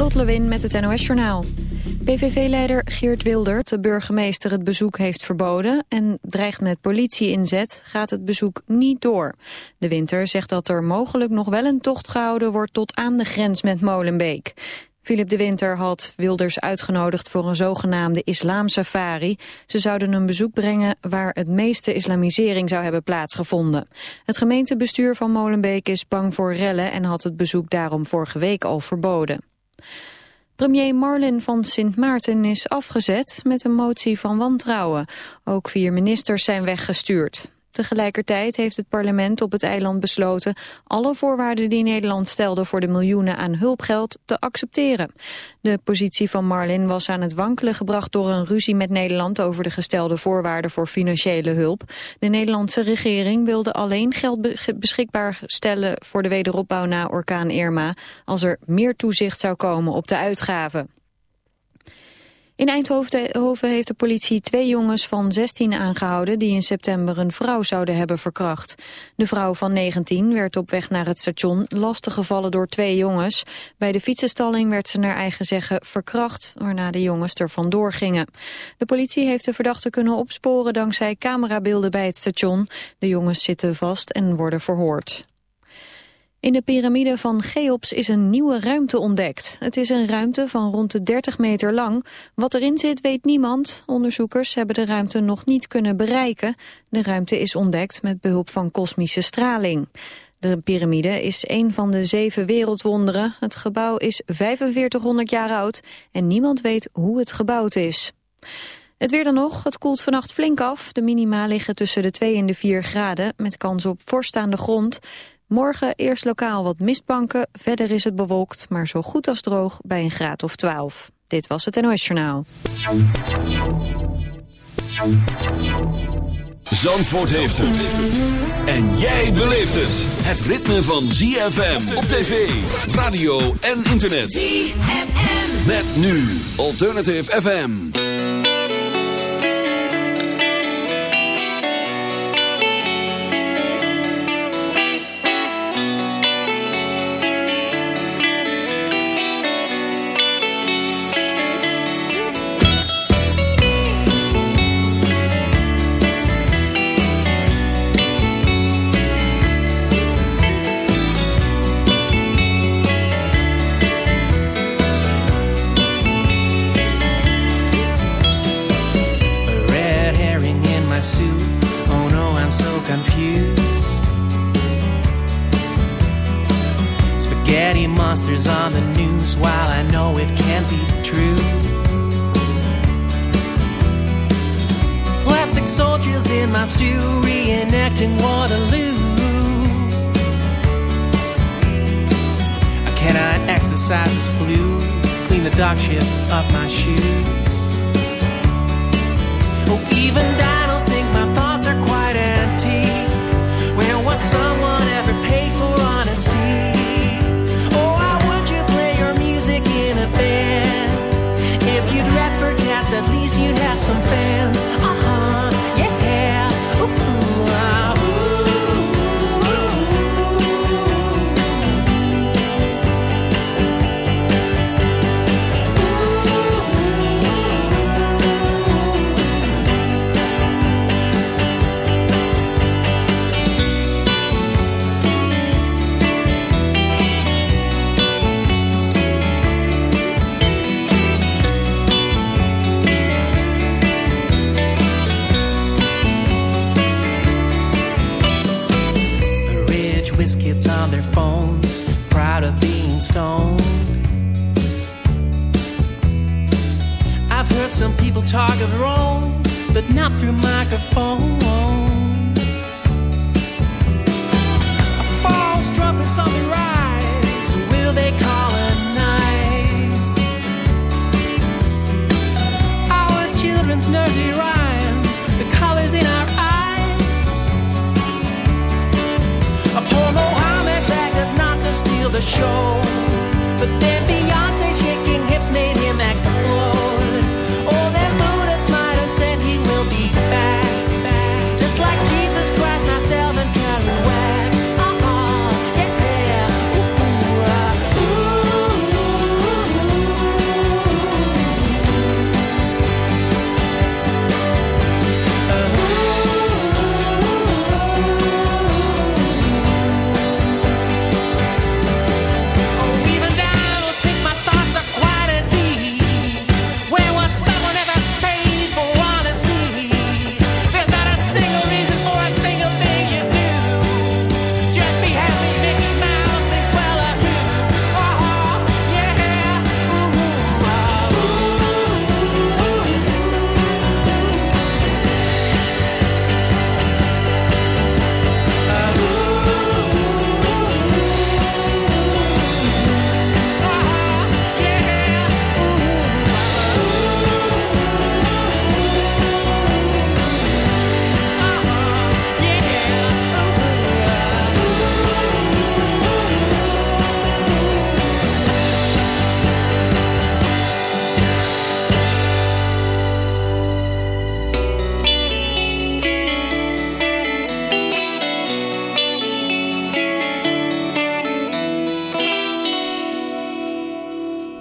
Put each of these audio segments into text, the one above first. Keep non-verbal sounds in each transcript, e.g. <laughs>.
Lot Lewin met het NOS Journaal. PVV-leider Geert Wildert, de burgemeester, het bezoek heeft verboden... en dreigt met politie-inzet, gaat het bezoek niet door. De winter zegt dat er mogelijk nog wel een tocht gehouden wordt... tot aan de grens met Molenbeek. Philip de Winter had Wilders uitgenodigd voor een zogenaamde islamsafari. Ze zouden een bezoek brengen waar het meeste islamisering zou hebben plaatsgevonden. Het gemeentebestuur van Molenbeek is bang voor rellen en had het bezoek daarom vorige week al verboden. Premier Marlin van Sint Maarten is afgezet met een motie van wantrouwen. Ook vier ministers zijn weggestuurd. Tegelijkertijd heeft het parlement op het eiland besloten alle voorwaarden die Nederland stelde voor de miljoenen aan hulpgeld te accepteren. De positie van Marlin was aan het wankelen gebracht door een ruzie met Nederland over de gestelde voorwaarden voor financiële hulp. De Nederlandse regering wilde alleen geld beschikbaar stellen voor de wederopbouw na orkaan Irma als er meer toezicht zou komen op de uitgaven. In Eindhoven heeft de politie twee jongens van 16 aangehouden... die in september een vrouw zouden hebben verkracht. De vrouw van 19 werd op weg naar het station lastiggevallen door twee jongens. Bij de fietsenstalling werd ze naar eigen zeggen verkracht... waarna de jongens er vandoor gingen. De politie heeft de verdachte kunnen opsporen dankzij camerabeelden bij het station. De jongens zitten vast en worden verhoord. In de piramide van Cheops is een nieuwe ruimte ontdekt. Het is een ruimte van rond de 30 meter lang. Wat erin zit weet niemand. Onderzoekers hebben de ruimte nog niet kunnen bereiken. De ruimte is ontdekt met behulp van kosmische straling. De piramide is een van de zeven wereldwonderen. Het gebouw is 4500 jaar oud en niemand weet hoe het gebouwd is. Het weer dan nog, het koelt vannacht flink af. De minima liggen tussen de 2 en de 4 graden, met kans op voorstaande grond. Morgen eerst lokaal wat mistbanken, verder is het bewolkt, maar zo goed als droog bij een graad of 12. Dit was het NOS Journaal. Zandvoort heeft het. En jij beleeft het. Het ritme van ZFM op tv, radio en internet. ZFM. Met nu Alternative FM. Monsters on the news while I know it can't be true. Plastic soldiers in my stew reenacting Waterloo. I cannot exercise this flu, clean the dog shit off my shoes. Oh, even dinos think my thoughts are quite antique. When was someone ever paid for honesty? At least you'd have some fans. Uh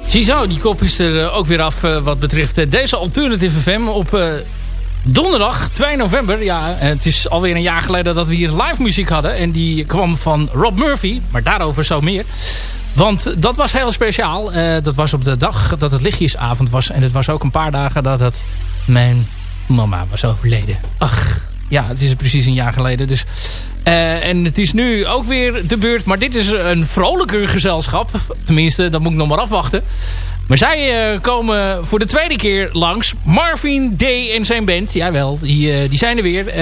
Ziezo, die kop is er eh, ook weer af uh, wat betreft uh, deze Alternative FM op donderdag 2 november. Ja, het is alweer een jaar geleden dat we hier live muziek hadden. En die kwam van Rob Murphy, maar daarover zo meer. Want dat was heel speciaal. dat was op de dag dat het lichtjesavond was. En het was ook een paar dagen dat het mijn mama was overleden. Ach, ja, het is precies een jaar geleden. Dus, uh, en het is nu ook weer de beurt. Maar dit is een vrolijker gezelschap. Tenminste, dat moet ik nog maar afwachten. Maar zij uh, komen voor de tweede keer langs. Marvin Day en zijn band. Jawel, die, uh, die zijn er weer. Uh,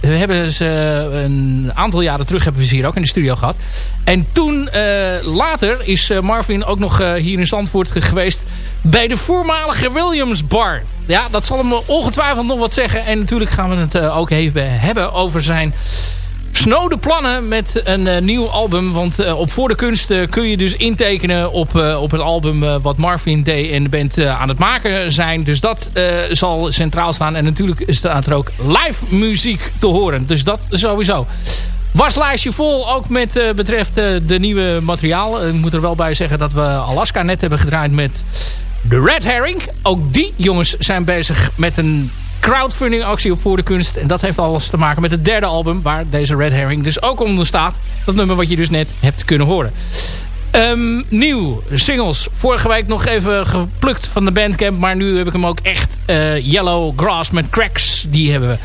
we hebben ze een aantal jaren terug hebben we ze hier ook in de studio gehad. En toen later is Marvin ook nog hier in Zandvoort geweest. Bij de voormalige Williams Bar. Ja, dat zal hem ongetwijfeld nog wat zeggen. En natuurlijk gaan we het ook even hebben over zijn snode plannen met een uh, nieuw album. Want uh, op Voor de Kunst uh, kun je dus intekenen op, op het album wat Marvin Day en de band aan het maken zijn. Dus dat zal centraal staan. En natuurlijk staat er ook live muziek te horen. Dus dat sowieso. Waslijstje vol, ook met betreft de nieuwe materiaal. Ik moet er wel bij zeggen dat we Alaska net hebben gedraaid met de Red Herring. Ook die jongens zijn bezig met een crowdfunding actie op Voor de Kunst. En dat heeft alles te maken met het derde album... waar deze Red Herring dus ook onder staat. Dat nummer wat je dus net hebt kunnen horen. Um, nieuw, singles. Vorige week nog even geplukt van de Bandcamp. Maar nu heb ik hem ook echt. Uh, Yellow Grass met Cracks. Die hebben we.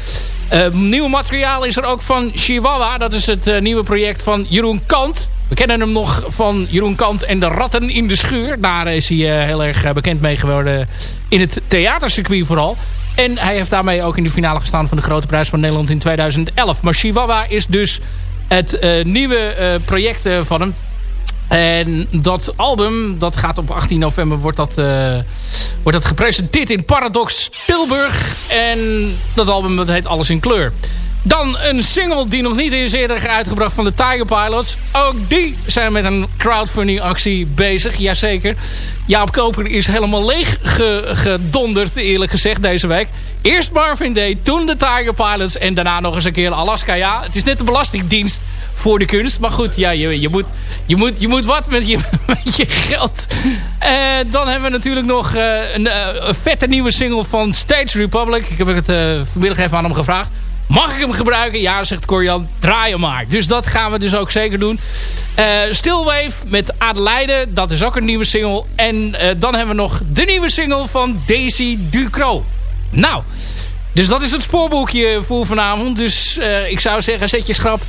Uh, nieuw materiaal is er ook van Chihuahua. Dat is het uh, nieuwe project van Jeroen Kant. We kennen hem nog van Jeroen Kant en de Ratten in de Schuur. Daar is hij uh, heel erg bekend mee geworden. In het theatercircuit vooral. En hij heeft daarmee ook in de finale gestaan van de Grote Prijs van Nederland in 2011. Maar Chihuahua is dus het uh, nieuwe uh, project uh, van hem. En dat album, dat gaat op 18 november, wordt dat, wordt dat gepresenteerd in Paradox Tilburg. En dat album dat heet Alles in Kleur. Dan een single die nog niet is eerder uitgebracht van de Tiger Pilots. Ook die zijn met een crowdfunding actie bezig, jazeker. Jaap Koper is helemaal leeg gedonderd, eerlijk gezegd, deze week. Eerst Marvin Day, toen de Tiger Pilots en daarna nog eens een keer Alaska. Ja, het is net de belastingdienst voor de kunst. Maar goed, ja, je, je, moet, je, moet, je moet wat met je, <laughs> met je geld. Uh, dan hebben we natuurlijk nog een, uh, een, vette nieuwe single van Stage Republic. Ik heb het vanmiddag even aan hem gevraagd. Mag ik hem gebruiken? Ja, zegt Corian. Draai hem maar. Dus dat gaan we dus ook zeker doen. Uh, Stillwave met Adelaide. Dat is ook een nieuwe single. En uh, dan hebben we nog de nieuwe single van Daisy Ducro. Nou, dus dat is het spoorboekje voor vanavond. Dus uh, ik zou zeggen, zet je schrap.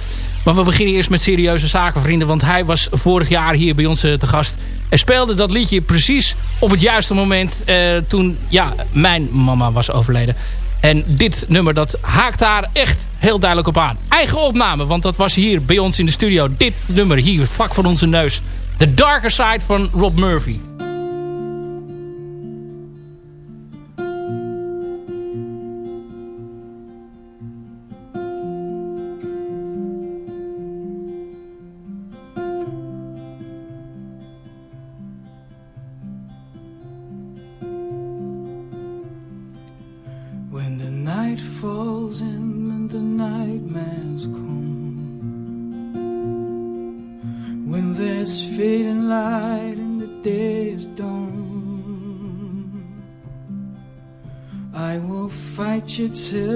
Maar we beginnen eerst met serieuze zaken, vrienden. Want hij was vorig jaar hier bij ons te gast. En speelde dat liedje precies op het juiste moment. toen, ja, mijn mama was overleden. En dit nummer dat haakt daar echt heel duidelijk op aan. Eigen opname, want dat was hier bij ons in de studio. Dit nummer hier, vlak voor onze neus. The Darker Side van Rob Murphy. Till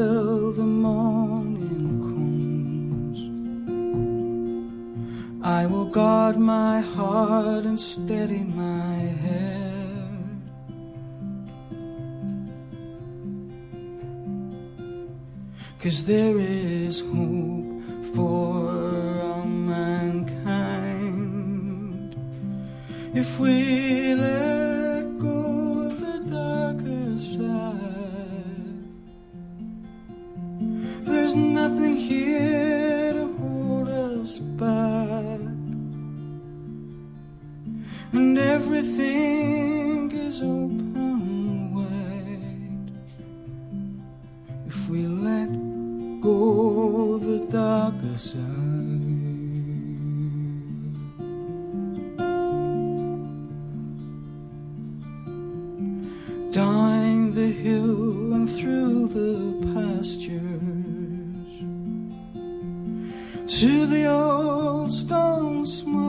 smile.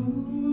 Ooh.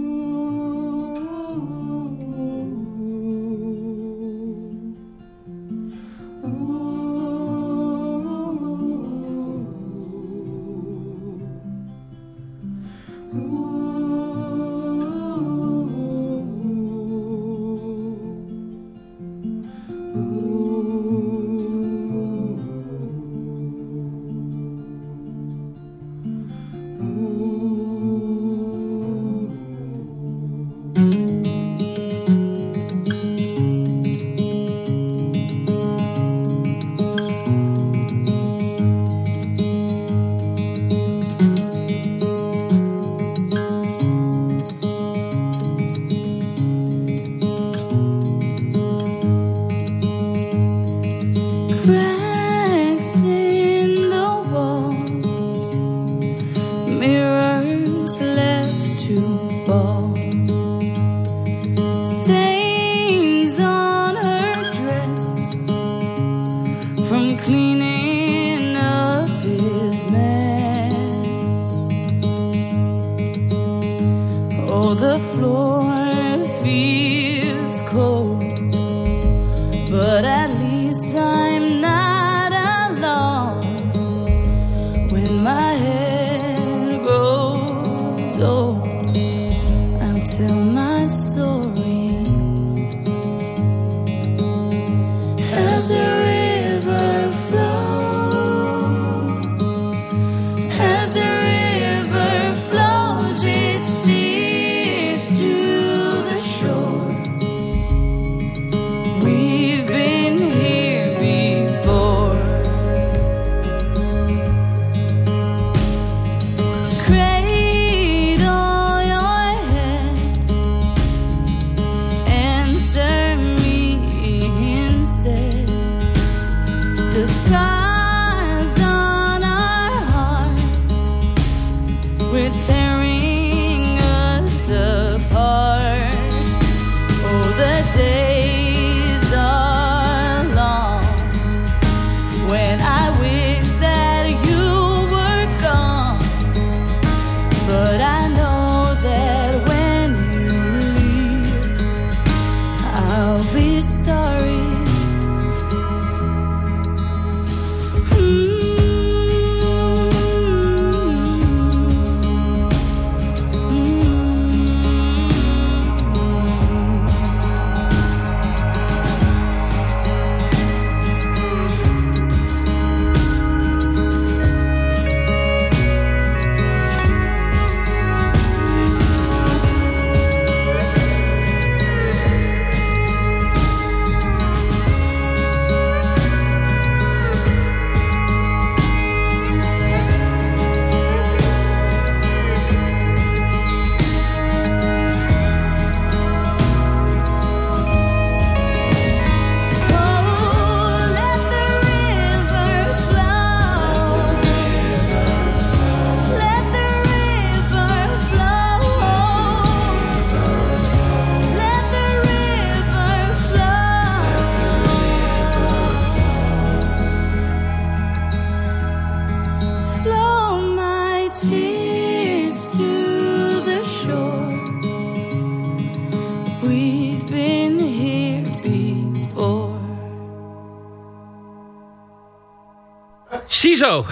Ziezo.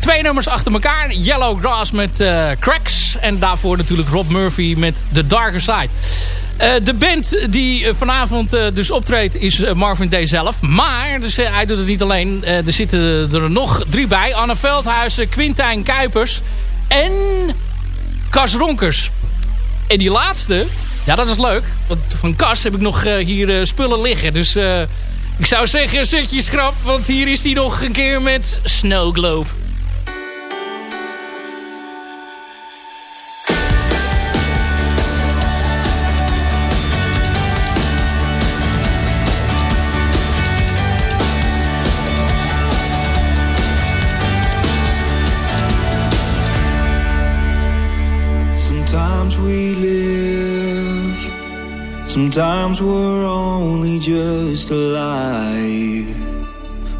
Twee nummers achter elkaar. Yellow Grass met uh, Cracks. En daarvoor natuurlijk Rob Murphy met The Darker Side. Uh, de band die uh, vanavond uh, dus optreedt is Marvin Day zelf. Maar dus, hij doet het niet alleen. er zitten er nog drie bij. Anne Veldhuizen, Quintijn Kuipers en Cas Ronkers. En die laatste, ja dat is leuk. Want van Cas heb ik nog hier spullen liggen. Dus ik zou zeggen, zet je schrap. Want hier is hij nog een keer met Snow Globe. Sometimes we're only just alive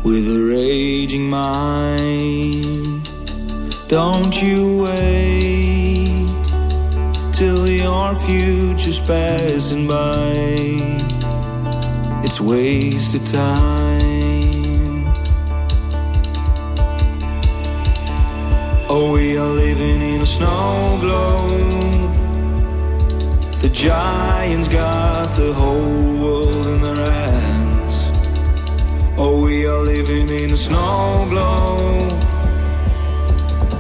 with a raging mind. Don't you wait till your future's passing by. It's wasted time. Oh, we are living in a snow globe the giants got the whole world in their hands. Oh, we are living in a snow globe.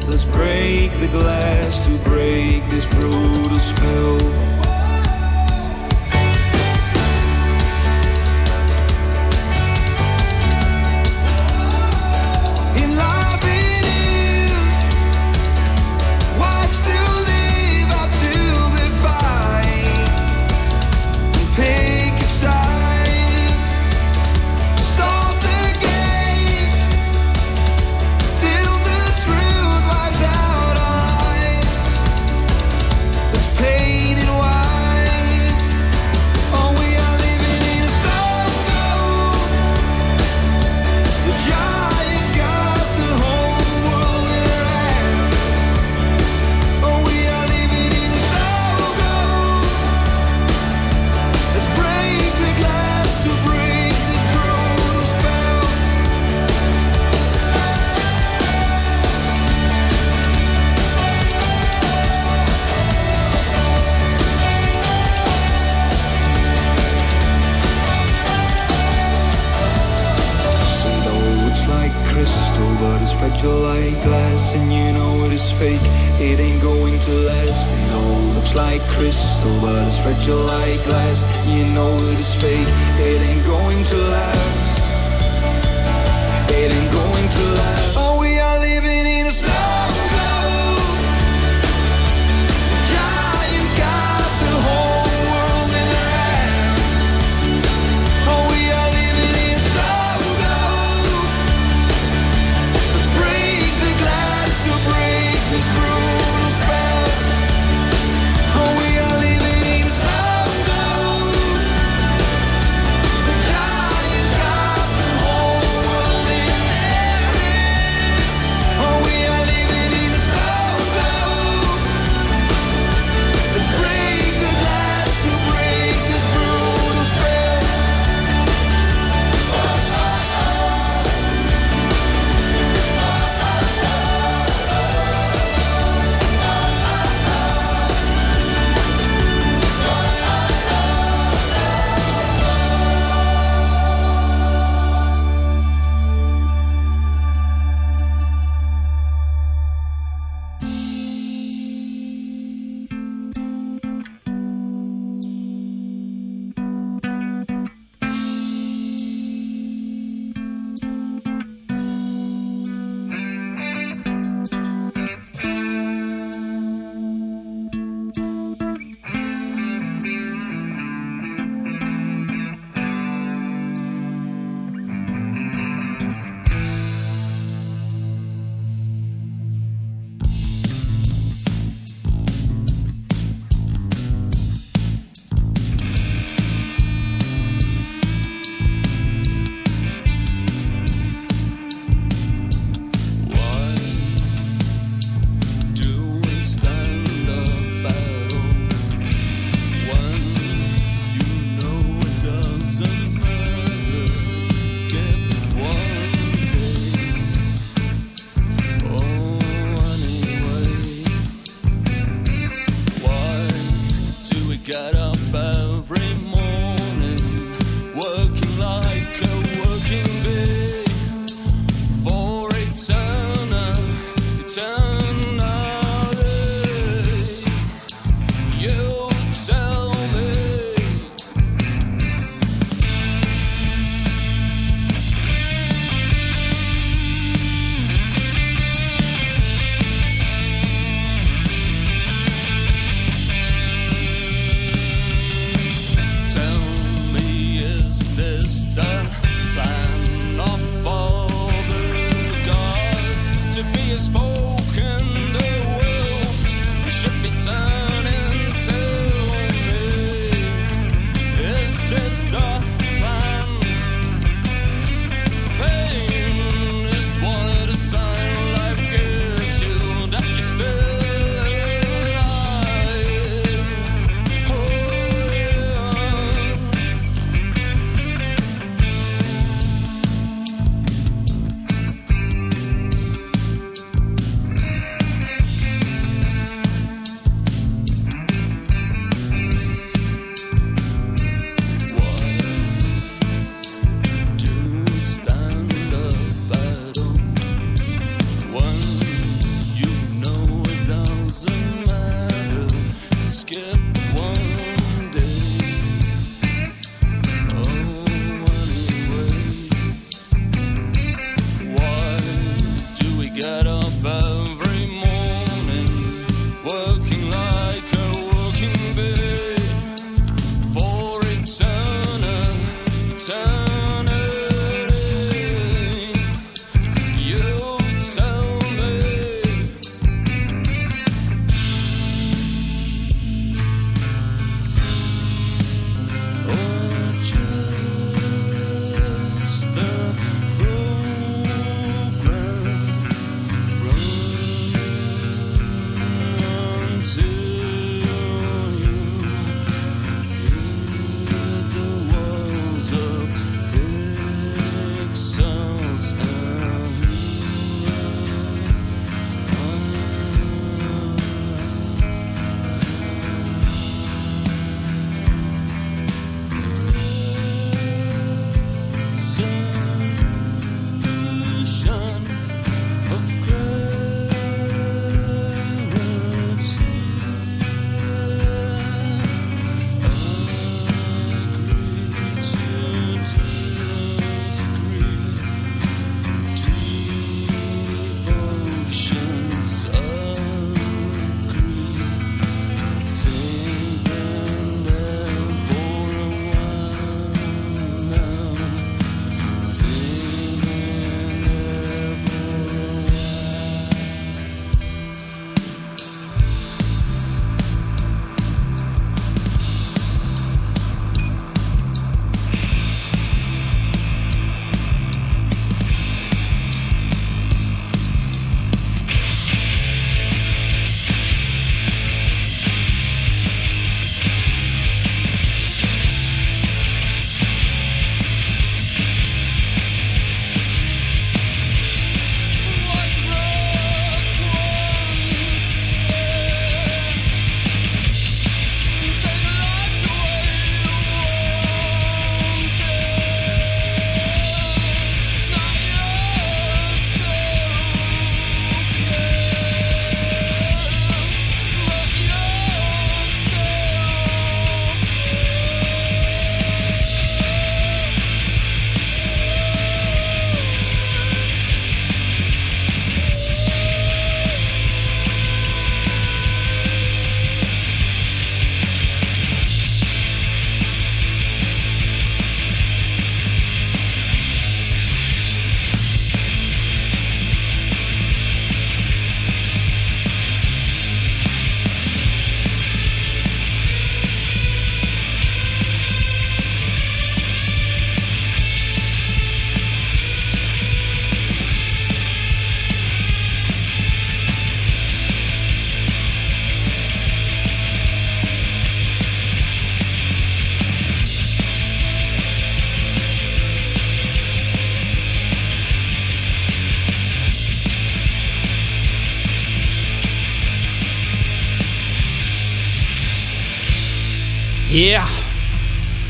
Let's break the glass to break this brutal spell.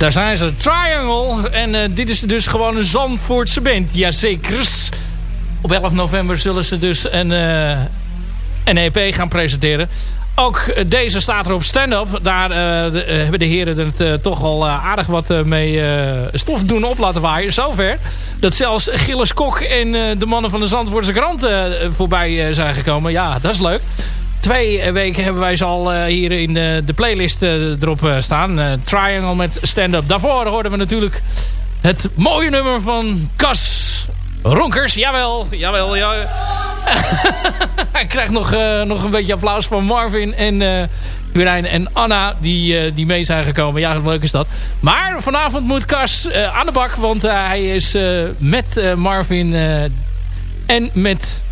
Daar zijn ze. Triangle. En uh, dit is dus gewoon een Zandvoortse band. Jazeker. Op 11 november zullen ze dus een, uh, een EP gaan presenteren. Ook deze staat er op stand-up. Daar hebben de heren het toch al aardig wat mee stof doen op laten waaien. Zover dat zelfs Gilles Kok en de mannen van de Zandvoortse krant voorbij zijn gekomen. Ja, dat is leuk twee weken hebben wij ze al uh, hier in de, de playlist uh, erop uh, staan. Triangle met stand-up. Daarvoor hoorden we natuurlijk het mooie nummer van Cas Ronkers. Jawel, jawel, ja. <laughs> hij krijgt nog, eh, nog een beetje applaus van Marvin en uh, en Anna die, die mee zijn gekomen. Ja, leuk is dat. Maar vanavond moet Kas aan de bak, want hij is met Marvin en met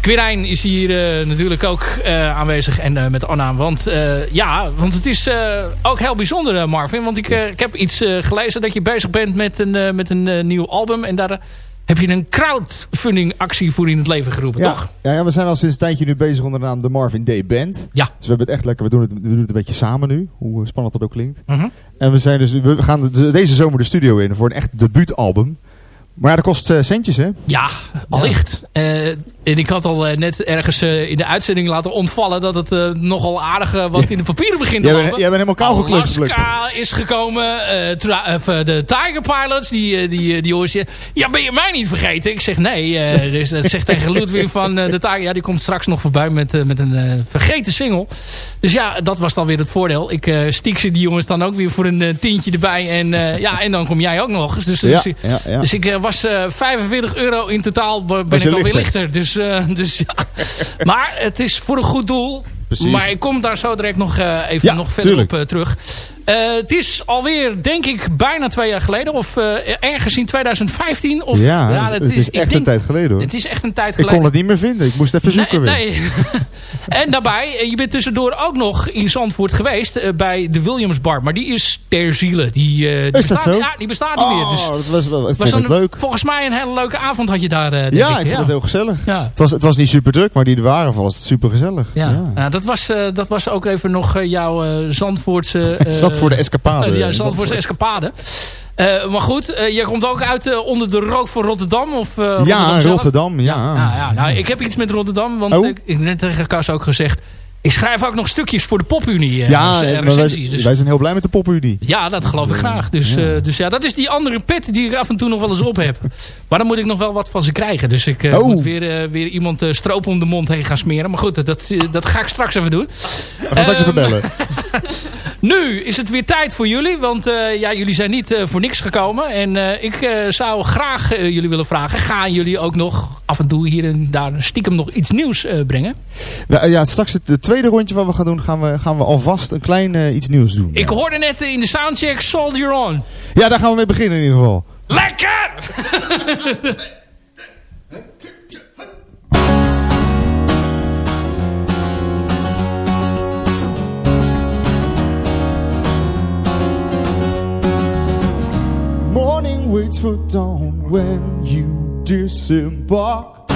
Quirijn is hier natuurlijk ook aanwezig en met Anna. Want ja, want het is ook heel bijzonder Marvin. Want ik, ik heb iets gelezen dat je bezig bent met een, met een nieuw album. En daar heb je een crowdfunding actie voor in het leven geroepen, ja. toch? Ja, ja, we zijn al sinds een tijdje nu bezig onder de naam de Marvin Day Band. Ja. Dus we hebben het echt lekker, we doen het, we doen het een beetje samen nu. Hoe spannend dat ook klinkt. Mhm. En we, zijn dus, we gaan deze zomer de studio in voor een echt debuutalbum. Maar ja, dat kost uh, centjes, hè? Ja, allicht. Ja. Uh, en ik had al uh, net ergens in de uitzending laten ontvallen... dat het nogal aardig wat in de papieren begint te lopen. Jij bent helemaal kou geklukt. Alaska is gekomen. de Tiger Pilots, die, die, die hoor je... Ja, ben je mij niet vergeten? Ik zeg nee. dus dat zegt tegen Ludwig van de Tiger... Ja, die komt straks nog voorbij met, met een vergeten single. Dus ja, dat was dan weer het voordeel. Ik stiek ze die jongens dan ook weer voor een tientje erbij. En, ja, en dan kom jij ook nog. Dus, ja, dus, dus ik was uh, 45 euro in totaal. Ben ik alweer lichter. Dus, uh, <laughs> dus ja. maar het is voor een goed doel. Precies. Maar ik kom daar zo direct nog uh, even ja, nog verder op terug. Uh, het is alweer, denk ik, bijna twee jaar geleden. Of uh, ergens in 2015. Of, ja, ja het, het, is, echt denk, een tijd geleden hoor. Het is echt een tijd geleden. Ik kon het niet meer vinden. Ik moest even zoeken nee, weer. Nee. <laughs> en daarbij, je bent tussendoor ook nog in Zandvoort geweest. Uh, bij de Williams Bar. Maar die is ter ziele. Die, die is bestaat, dat zo? Ja, die bestaat oh, niet meer. Dus dat was wel, ik was leuk. Volgens mij een hele leuke avond had je daar. ja, ik, ik vond ja. het heel gezellig. Ja. Het, was, het was niet super druk, maar die er waren was het super gezellig. Ja. ja. Dat, was, dat was ook even nog jouw Zandvoortse... <laughs> Zandvoort de escapade. ja, Zandvoortse escapade. Uh, maar goed, uh, jij komt ook uit uh, onder de rook van Rotterdam? Of, ja, Rotterdam, Rotterdam ja. ja, ja, ja. Nou, ik heb iets met Rotterdam, want oh. ik, ik net tegen Kas ook gezegd... Ik schrijf ook nog stukjes voor de Popunie. Ja, dus, wij, dus. wij, zijn heel blij met de Popunie. Ja, dat geloof ik graag. Dus ja. dus ja, dat is die andere pet die ik af en toe nog wel eens op heb. Maar dan moet ik nog wel wat van ze krijgen. Dus ik oh. moet weer, weer iemand stroop om de mond heen gaan smeren. Maar goed, dat, dat ga ik straks even doen. We gaan straks even bellen. <laughs> <laughs> Nu is het weer tijd voor jullie. Want uh, ja, jullie zijn niet uh, voor niks gekomen. En uh, ik zou graag jullie willen vragen. Gaan jullie ook nog af en toe hier en daar stiekem nog iets nieuws brengen? Ja, ja, straks het tweede rondje wat we gaan doen. Gaan we, gaan we alvast een klein iets nieuws doen. Ik hoorde net in de soundcheck Soldier On. Ja, daar gaan we mee beginnen in ieder geval. Lekker! <laughs> Morning waits for dawn when you disembark.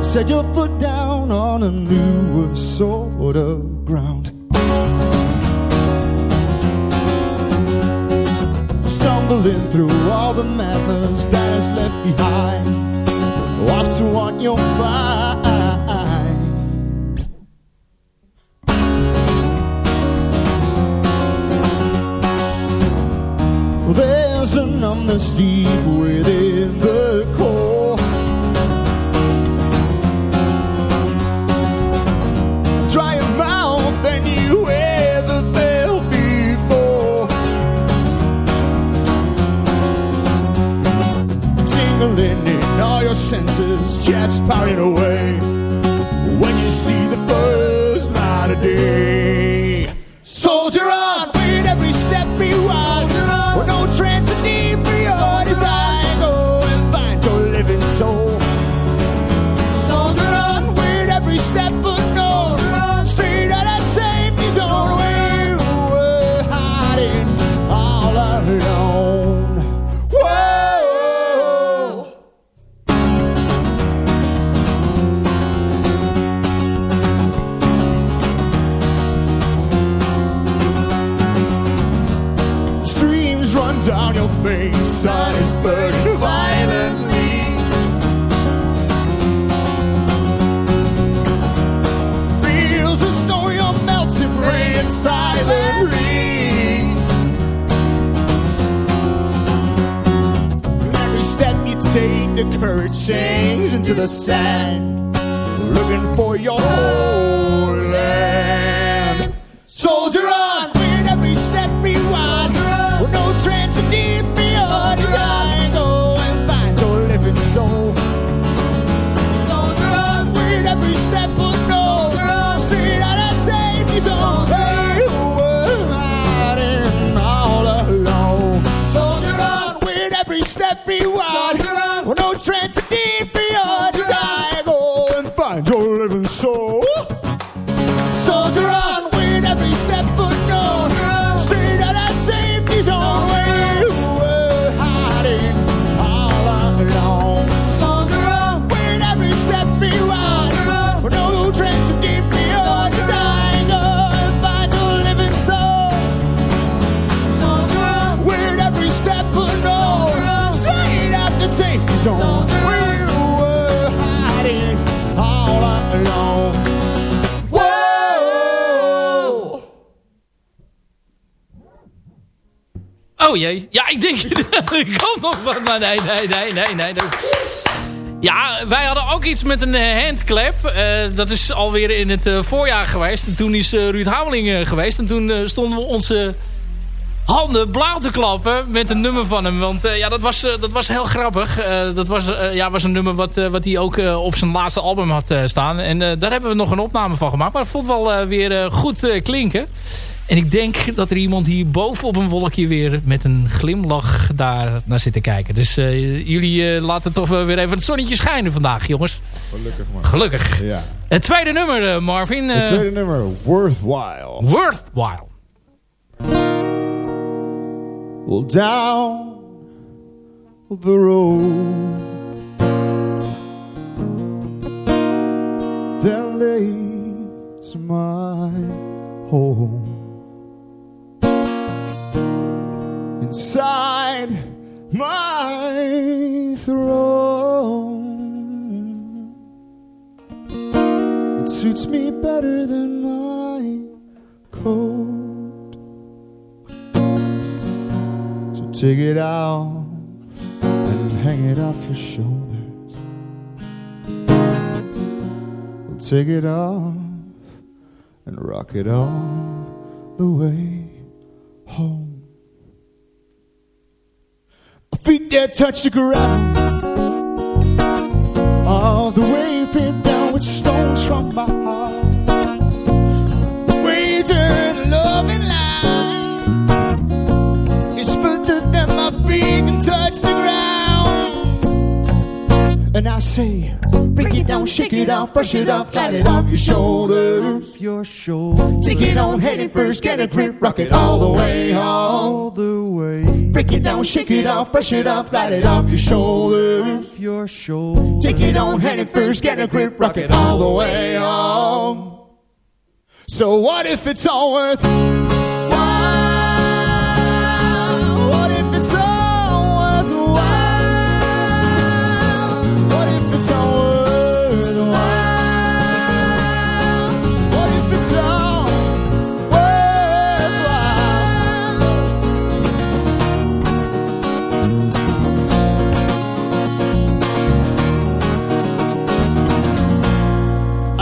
Set your foot down on a newer sort of ground. Stumbling through all the methods that is left behind. Off to what you'll find. There's a numbness deep within the core. Dry your mouth than you ever felt before. Tingling in all your senses, just powering away. When you see the first light of day, Oh. Ja, ik denk... <laughs> er komt nog wat. Maar nee, nee, nee, nee, nee. Ja, wij hadden ook iets met een eh, handclap. Eh, dat is alweer in het eh, voorjaar geweest. En toen is Ruud Hameling geweest. En toen stonden we onze handen blauw te klappen met een nummer van hem. Want ja, dat was, dat was heel grappig. Dat was, ja, was een nummer wat, wat hij ook op zijn laatste album had staan. En daar hebben we nog een opname van gemaakt. Maar het vond wel weer goed klinken. En ik denk dat er iemand hier boven op een wolkje weer met een glimlach daar naar zit te kijken. Dus eh, jullie eh, laten toch weer even het zonnetje schijnen vandaag, jongens. Gelukkig maar. Gelukkig. Ja. Het tweede nummer, eh, Marvin. Het tweede nummer, Worthwhile. Worthwhile. Well, down the road there lays my home. Inside my throne, it suits me better than my coat. So take it out and hang it off your shoulders. Well, take it off and rock it all the way home. Feet can't touch the ground. All the way pinned down with stones from my heart. The way you turn love in line is further than my feet can touch the ground. And I say, break it down, shake it off, brush it off, glide it off your shoulders. Your shoulders. Take it on, head it first, get a grip, rock it all the way home. All the Break it down, shake it off, brush it off, glide it off your shoulders. Your shoulders. Take it on, head it first, get a grip, rock it all the way home. So what if it's all worth?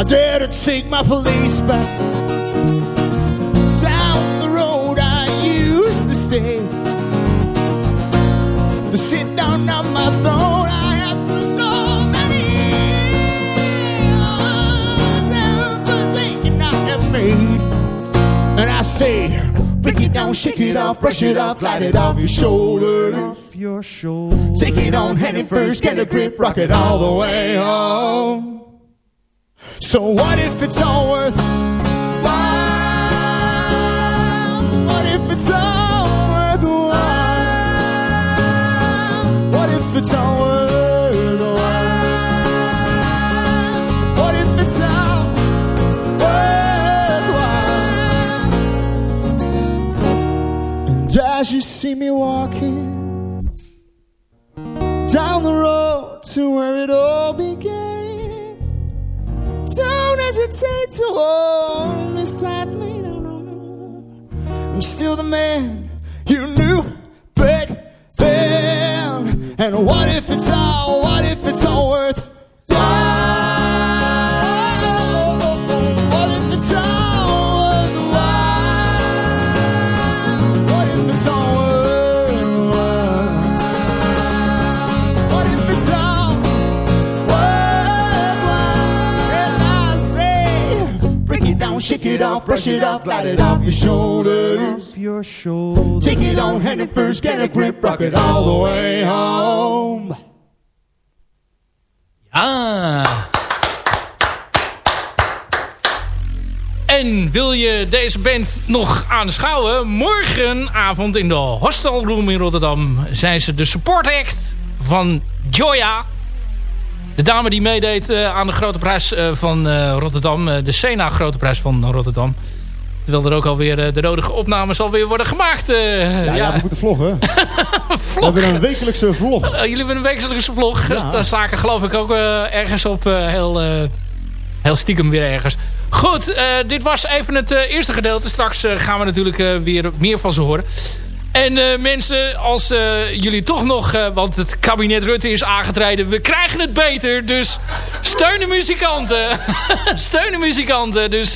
I dare to take my police back down the road I used to stay. To sit down on my throne, I had through so many mistakes I have made. And I say, break it down, shake it off, brush it off, light it off your shoulder. Off your shoulders. Take it on, head it first, get a grip, rock it all the way home. So what if it's all worth? What if it's all worthwhile? What if it's all worthwhile? What if it's all worthwhile? And as you see me walking down the road to where it all began. Don't hesitate to hold beside me. No, no, no. I'm still the man you knew back then. And what if it's all, it off, brush it off, light it off your shoulders. Off your shoulders. Take it on hand it first, get a grip, rock it all the way home. Ah. En wil je deze band nog aanschouwen? Morgenavond in de Hostel Room in Rotterdam zijn ze de support act van Joya. De dame die meedeed uh, aan de grote prijs uh, van uh, Rotterdam. de Sena grote prijs van Rotterdam. Terwijl er ook alweer de nodige opnames alweer worden gemaakt. ja, ja, ja, we moeten vloggen. vlog. <laughs> We hebben een wekelijkse vlog. jullie hebben een wekelijkse vlog. Ja. Daar sta ik geloof ik ook ergens op heel, heel stiekem weer ergens. Goed, dit was even het eerste gedeelte. Straks gaan we natuurlijk weer meer van ze horen. En uh, mensen, als uh, jullie toch nog... Uh, want het kabinet Rutte is aangetreden. We krijgen het beter. Dus steun de muzikanten. <laughs> steun de muzikanten. Dus,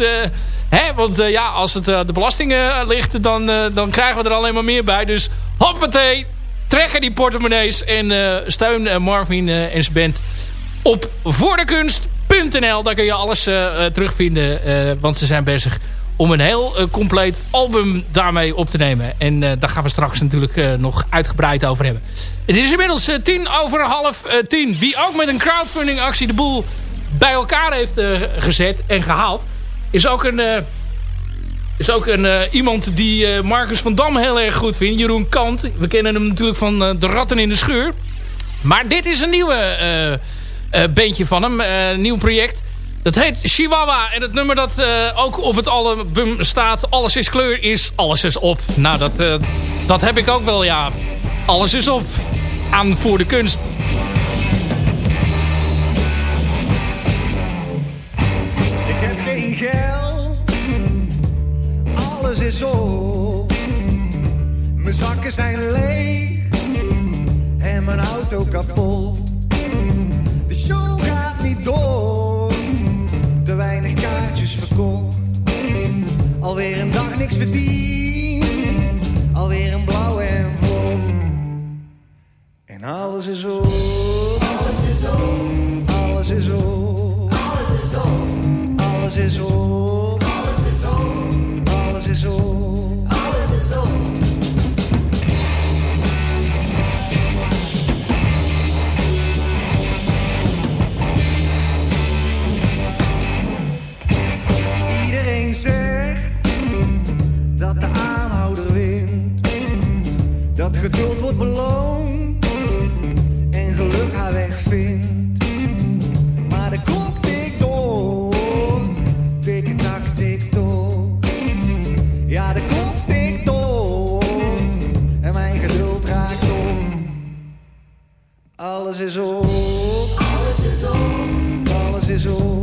hè, want ja, als het de belastingen ligt... Dan, dan krijgen we er alleen maar meer bij. Dus hoppatee. Trekken die portemonnees. En steun Marvin en zijn band op voordekunst.nl. Daar kun je alles terugvinden. want ze zijn bezig om een heel uh, compleet album daarmee op te nemen. En uh, daar gaan we straks natuurlijk uh, nog uitgebreid over hebben. Het is inmiddels tien over half tien. Wie ook met een crowdfunding actie de boel bij elkaar heeft gezet en gehaald... is ook een... is ook een, iemand die Marcus van Dam heel erg goed vindt. Jeroen Kant. We kennen hem natuurlijk van De Ratten in de Schuur. Maar dit is een nieuwe bandje van hem. Nieuw project. Dat heet Chihuahua. En het nummer dat uh, ook op het album staat... Alles is kleur is Alles is op. Nou, dat, uh, dat heb ik ook wel, ja. Alles is op. Aan voor de kunst. Ik heb geen geld. Alles is op. Mijn zakken zijn leeg. En mijn auto kapot. De show gaat niet door Alweer een dag niks verdiend, alweer een blauwe envelop. En alles is op, alles is op, alles is op, alles is op, is Dat geduld wordt beloond en geluk haar weg vindt. Maar de klok tikt door, tik tak tik door. Ja, de klok tikt door en mijn geduld raakt op. Alles is op, Alles is op, alles is op,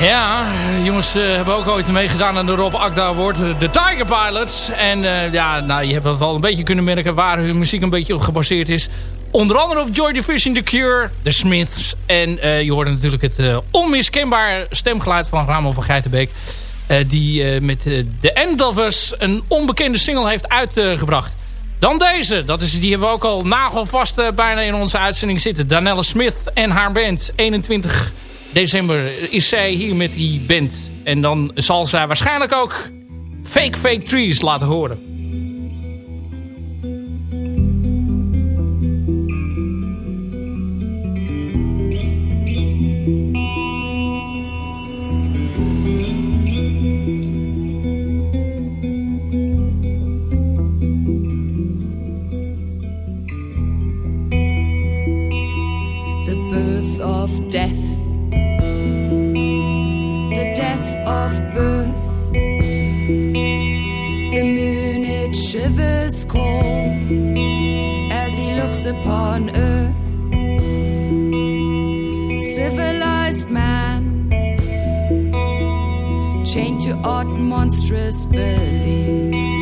Ja, jongens uh, hebben ook ooit meegedaan aan de Rob Akda Award. De Tiger Pilots. En uh, ja, nou, je hebt het wel een beetje kunnen merken waar hun muziek een beetje op gebaseerd is. Onder andere op Joy Division, The Cure, The Smiths. En je hoorde natuurlijk het onmiskenbaar stemgeluid van Ramon van Geitenbeek. die met The End of Us een onbekende single heeft uitgebracht. Dan deze, dat is, die hebben we ook al nagelvast bijna in onze uitzending zitten. Danelle Smith en haar band, 21 december is zij hier met die band. En dan zal zij waarschijnlijk ook Fake Fake Trees laten horen. Upon earth. Civilized man, chained to odd, monstrous beliefs.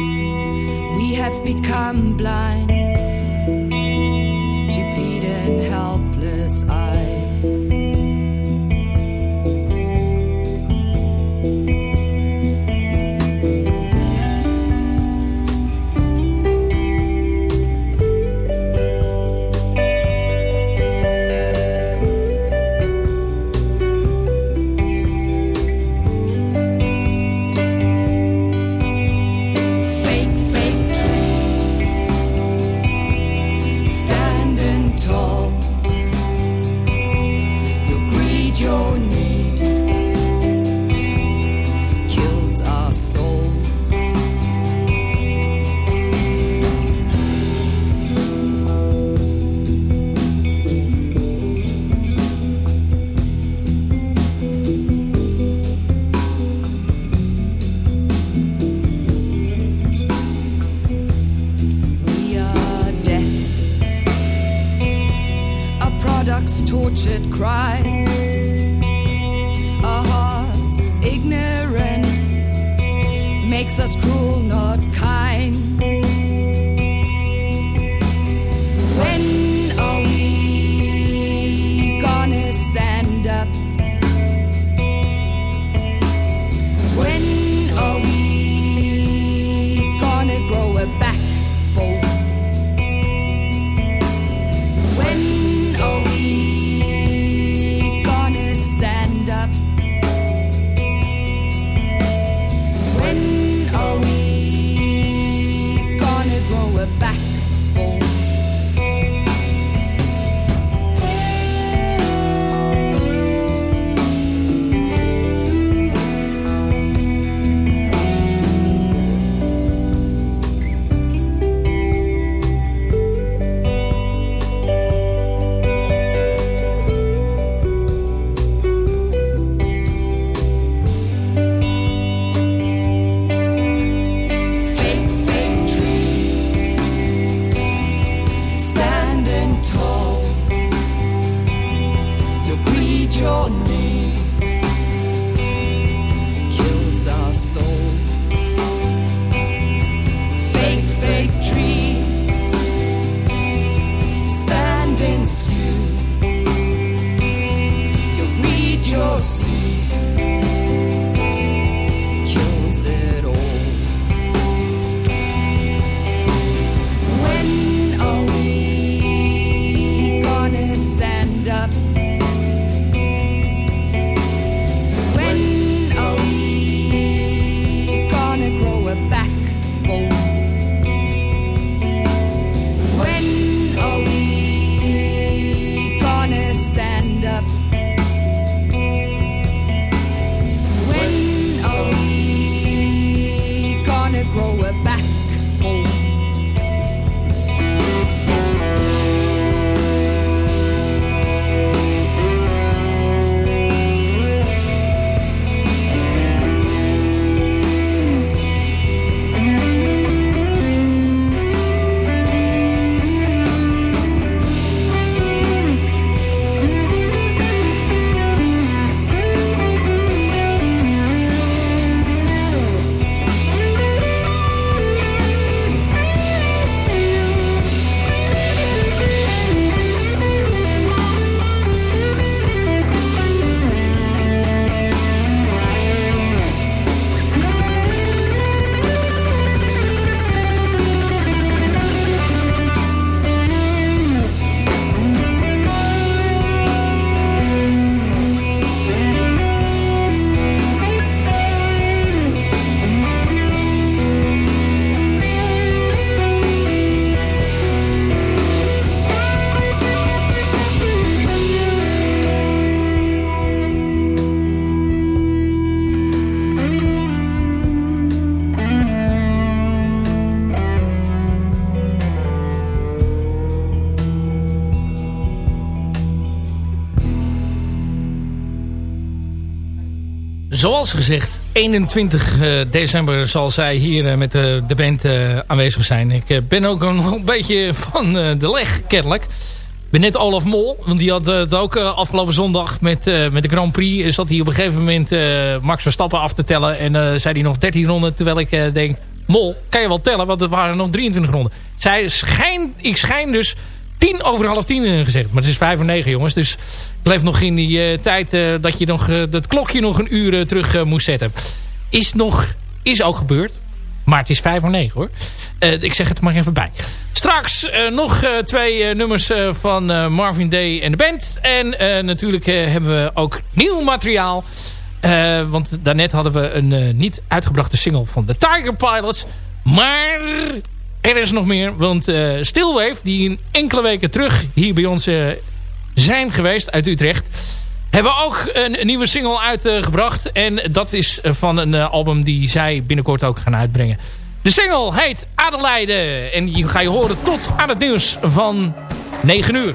We have become blind zoals gezegd, 21 eh, december zal zij hier eh, met de, de band eh, aanwezig zijn. Ik eh, ben ook een, beetje van eh, de leg, kennelijk. Ik ben net Olaf Mol, want die had het ook eh, afgelopen zondag met, eh, met de Grand Prix. eh, Zat hij op een gegeven moment eh, Max Verstappen af te tellen. En eh, zei hij nog 13 ronden, terwijl ik eh, denk... Mol, kan je wel tellen, want er waren nog 23 ronden. Zij schijn, ik schijn dus tien over half tien eh, gezegd. Maar het is vijf voor negen, jongens. Dus ik leef nog in die eh, tijd eh, dat je nog, dat klokje nog een uur terug moest zetten. Is, nog, is ook gebeurd. Maar het is vijf voor negen, hoor. Ik zeg het maar even bij. Straks nog twee nummers van Marvin Day en de band. En natuurlijk hebben we ook nieuw materiaal. Want daarnet hadden we een niet uitgebrachte single van de Tiger Pilots. Maar er is nog meer. Want eh Stillwave, die een enkele weken terug hier bij ons eh, zijn geweest uit Utrecht... hebben ook een, nieuwe single uitgebracht. en dat is van een eh, album die zij binnenkort ook gaan uitbrengen. De single heet Adelaide. En die ga je horen tot aan het nieuws van 9 uur.